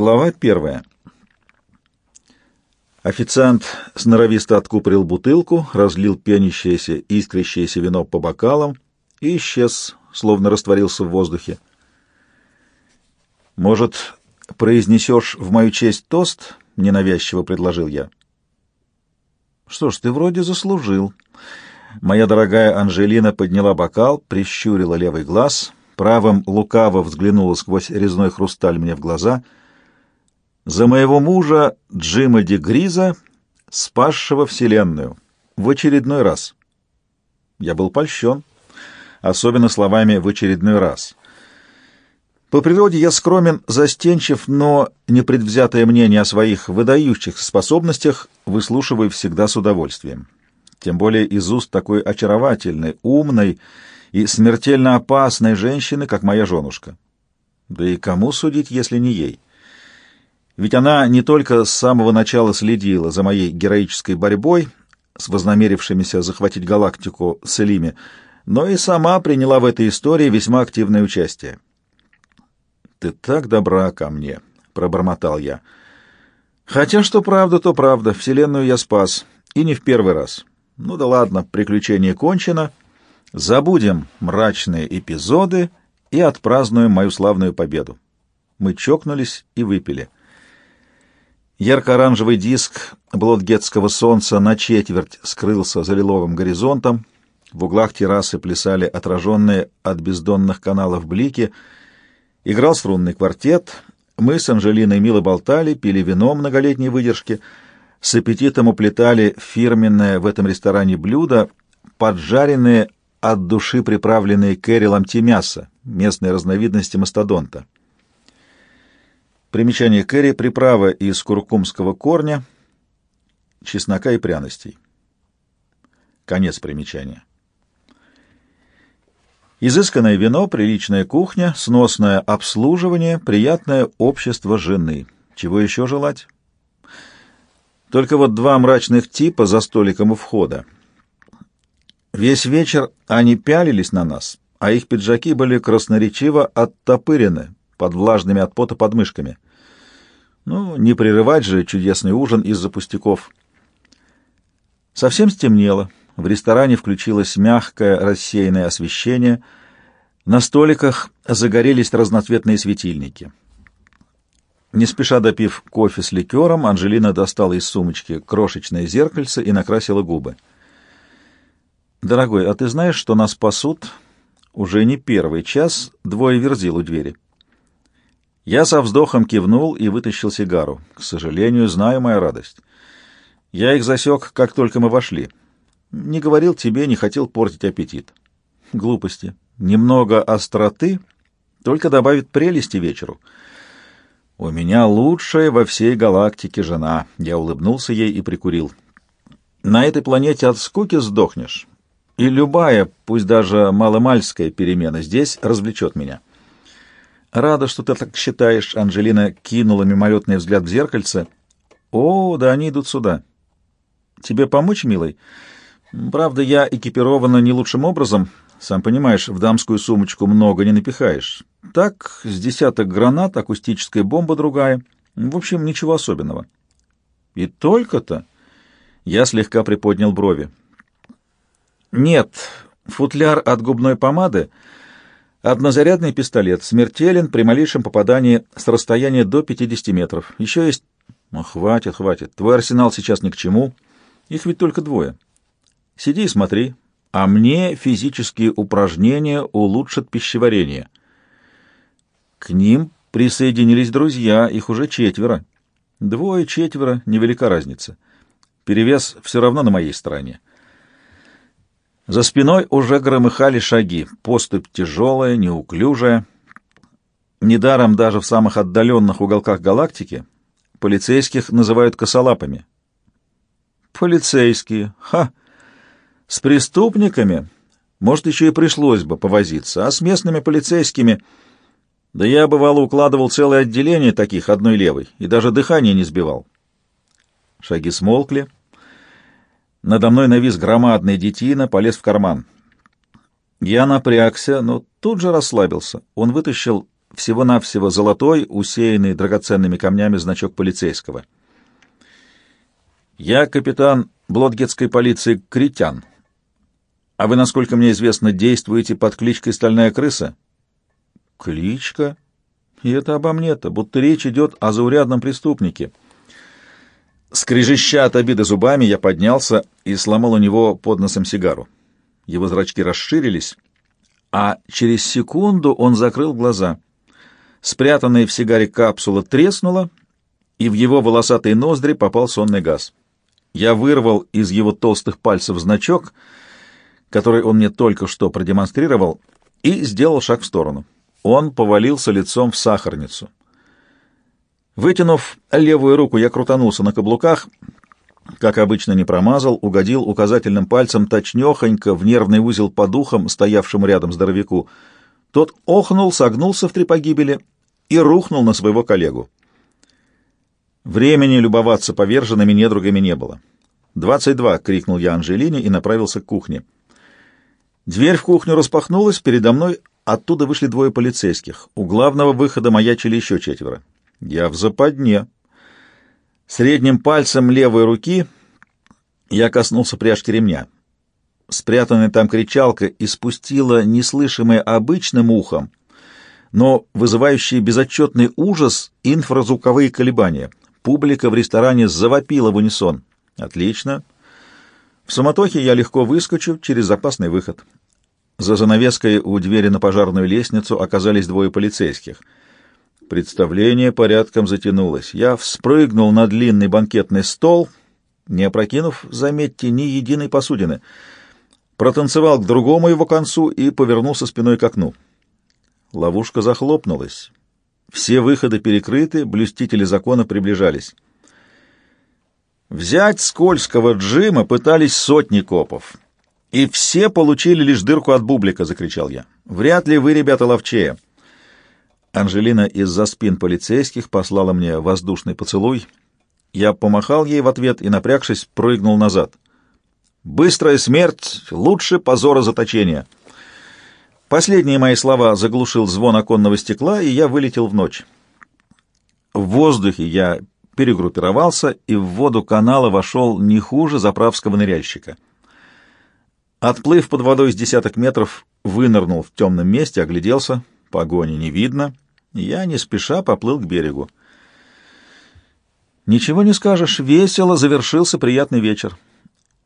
Глава первая. Официант сноровисто откупорил бутылку, разлил пенящееся, искрящееся вино по бокалам и исчез, словно растворился в воздухе. «Может, произнесешь в мою честь тост?» — ненавязчиво предложил я. «Что ж, ты вроде заслужил». Моя дорогая Анжелина подняла бокал, прищурила левый глаз, правым лукаво взглянула сквозь резной хрусталь мне в глаза — за моего мужа Джима Дегриза, спасшего Вселенную, в очередной раз. Я был польщен, особенно словами «в очередной раз». По природе я скромен, застенчив, но непредвзятое мнение о своих выдающихся способностях выслушиваю всегда с удовольствием. Тем более из уст такой очаровательной, умной и смертельно опасной женщины, как моя женушка. Да и кому судить, если не ей? Ведь она не только с самого начала следила за моей героической борьбой с вознамерившимися захватить галактику Селиме, но и сама приняла в этой истории весьма активное участие. «Ты так добра ко мне», — пробормотал я. «Хотя что правда, то правда. Вселенную я спас. И не в первый раз. Ну да ладно, приключение кончено. Забудем мрачные эпизоды и отпразднуем мою славную победу». Мы чокнулись и выпили. Ярко-оранжевый диск блотгетского солнца на четверть скрылся за лиловым горизонтом, в углах террасы плясали отраженные от бездонных каналов блики, играл струнный квартет, мы с Анжелиной мило болтали, пили вино многолетней выдержки, с аппетитом уплетали фирменное в этом ресторане блюдо, поджаренные от души приправленные кэрилом мясо, местной разновидности мастодонта. Примечание Кэрри — приправа из куркумского корня, чеснока и пряностей. Конец примечания. Изысканное вино, приличная кухня, сносное обслуживание, приятное общество жены. Чего еще желать? Только вот два мрачных типа за столиком у входа. Весь вечер они пялились на нас, а их пиджаки были красноречиво оттопырены, под влажными от пота подмышками. Ну, не прерывать же чудесный ужин из-за пустяков. Совсем стемнело. В ресторане включилось мягкое рассеянное освещение. На столиках загорелись разноцветные светильники. Не спеша допив кофе с ликером, Анжелина достала из сумочки крошечное зеркальце и накрасила губы. «Дорогой, а ты знаешь, что нас пасут уже не первый час двое верзил у двери?» Я со вздохом кивнул и вытащил сигару. К сожалению, знаю мою радость. Я их засек, как только мы вошли. Не говорил тебе, не хотел портить аппетит. Глупости. Немного остроты только добавит прелести вечеру. У меня лучшая во всей галактике жена. Я улыбнулся ей и прикурил. На этой планете от скуки сдохнешь. И любая, пусть даже маломальская перемена здесь развлечет меня. «Рада, что ты так считаешь», — Анжелина кинула мимолетный взгляд в зеркальце. «О, да они идут сюда». «Тебе помочь, милый?» «Правда, я экипирована не лучшим образом. Сам понимаешь, в дамскую сумочку много не напихаешь. Так, с десяток гранат, акустическая бомба другая. В общем, ничего особенного». «И только-то?» Я слегка приподнял брови. «Нет, футляр от губной помады...» Однозарядный пистолет, смертелен при малейшем попадании с расстояния до 50 метров. Еще есть... Ну, хватит, хватит. Твой арсенал сейчас ни к чему. Их ведь только двое. Сиди и смотри. А мне физические упражнения улучшат пищеварение. К ним присоединились друзья, их уже четверо. Двое-четверо, невелика разница. Перевес все равно на моей стороне. За спиной уже громыхали шаги, поступь тяжелая, неуклюжая. Недаром даже в самых отдаленных уголках галактики полицейских называют косолапами. Полицейские, ха! С преступниками, может, еще и пришлось бы повозиться, а с местными полицейскими... Да я, бывало, укладывал целое отделение таких одной левой и даже дыхание не сбивал. Шаги смолкли. Надо мной навис громадный детина, полез в карман. Я напрягся, но тут же расслабился. Он вытащил всего-навсего золотой, усеянный драгоценными камнями значок полицейского. «Я капитан Блодгетской полиции Критян. А вы, насколько мне известно, действуете под кличкой «Стальная крыса»?» «Кличка? И это обо мне-то, будто речь идет о заурядном преступнике». Скрежеща от обиды зубами, я поднялся и сломал у него под носом сигару. Его зрачки расширились, а через секунду он закрыл глаза. Спрятанная в сигаре капсула треснула, и в его волосатые ноздри попал сонный газ. Я вырвал из его толстых пальцев значок, который он мне только что продемонстрировал, и сделал шаг в сторону. Он повалился лицом в сахарницу. Вытянув левую руку, я крутанулся на каблуках, как обычно не промазал, угодил указательным пальцем точнёхонько в нервный узел по духам, стоявшему рядом здоровяку. Тот охнул, согнулся в три погибели и рухнул на своего коллегу. Времени любоваться поверженными недругами не было. «Двадцать два!» — крикнул я Анжелине и направился к кухне. Дверь в кухню распахнулась, передо мной оттуда вышли двое полицейских. У главного выхода маячили еще четверо. Я в западне. Средним пальцем левой руки я коснулся пряжки ремня. Спрятанная там кричалка испустила неслышимое обычным ухом, но вызывающие безотчетный ужас инфразвуковые колебания. Публика в ресторане завопила в унисон. Отлично. В суматохе я легко выскочу через запасный выход. За занавеской у двери на пожарную лестницу оказались двое полицейских — Представление порядком затянулось. Я вспрыгнул на длинный банкетный стол, не опрокинув, заметьте, ни единой посудины. Протанцевал к другому его концу и повернулся спиной к окну. Ловушка захлопнулась. Все выходы перекрыты, блюстители закона приближались. Взять скользкого Джима пытались сотни копов. И все получили лишь дырку от бублика, — закричал я. Вряд ли вы, ребята, ловчее. Анжелина из-за спин полицейских послала мне воздушный поцелуй. Я помахал ей в ответ и, напрягшись, прыгнул назад. «Быстрая смерть лучше позора заточения». Последние мои слова заглушил звон оконного стекла, и я вылетел в ночь. В воздухе я перегруппировался и в воду канала вошел не хуже заправского ныряльщика. Отплыв под водой с десяток метров, вынырнул в темном месте, огляделся — Погони не видно, я не спеша поплыл к берегу. Ничего не скажешь, весело завершился приятный вечер.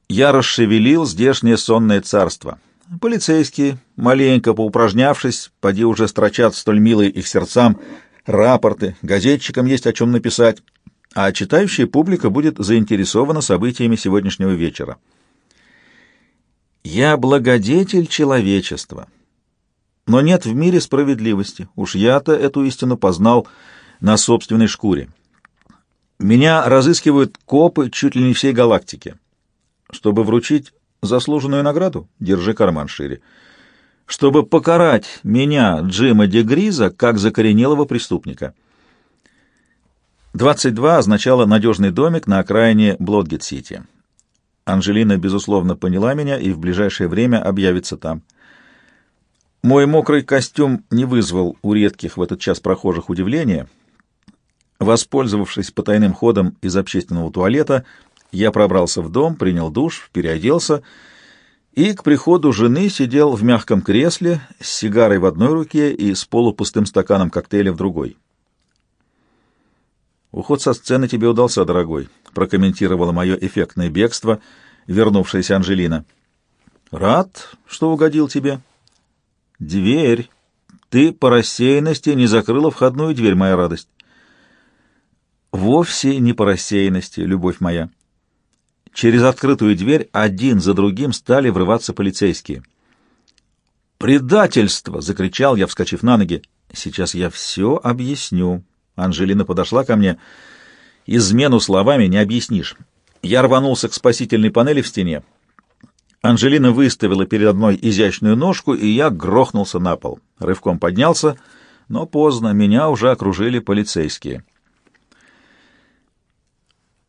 Я расшевелил здешнее сонное царство. Полицейские, маленько поупражнявшись, поди уже строчат столь милые их сердцам рапорты, газетчикам есть о чем написать, а читающая публика будет заинтересована событиями сегодняшнего вечера. Я благодетель человечества. Но нет в мире справедливости. Уж я-то эту истину познал на собственной шкуре. Меня разыскивают копы чуть ли не всей галактики. Чтобы вручить заслуженную награду, держи карман шире. Чтобы покарать меня, Джима Дегриза, как закоренелого преступника. 22 означало надежный домик на окраине Блодгет-Сити. Анжелина, безусловно, поняла меня и в ближайшее время объявится там. Мой мокрый костюм не вызвал у редких в этот час прохожих удивления. Воспользовавшись потайным ходом из общественного туалета, я пробрался в дом, принял душ, переоделся и к приходу жены сидел в мягком кресле с сигарой в одной руке и с полупустым стаканом коктейля в другой. «Уход со сцены тебе удался, дорогой», — прокомментировала мое эффектное бегство вернувшаяся Анжелина. «Рад, что угодил тебе». Дверь. Ты по рассеянности не закрыла входную дверь, моя радость. Вовсе не по рассеянности, любовь моя. Через открытую дверь один за другим стали врываться полицейские. «Предательство!» — закричал я, вскочив на ноги. «Сейчас я все объясню». Анжелина подошла ко мне. «Измену словами не объяснишь». Я рванулся к спасительной панели в стене. Анжелина выставила перед одной изящную ножку, и я грохнулся на пол. Рывком поднялся, но поздно, меня уже окружили полицейские.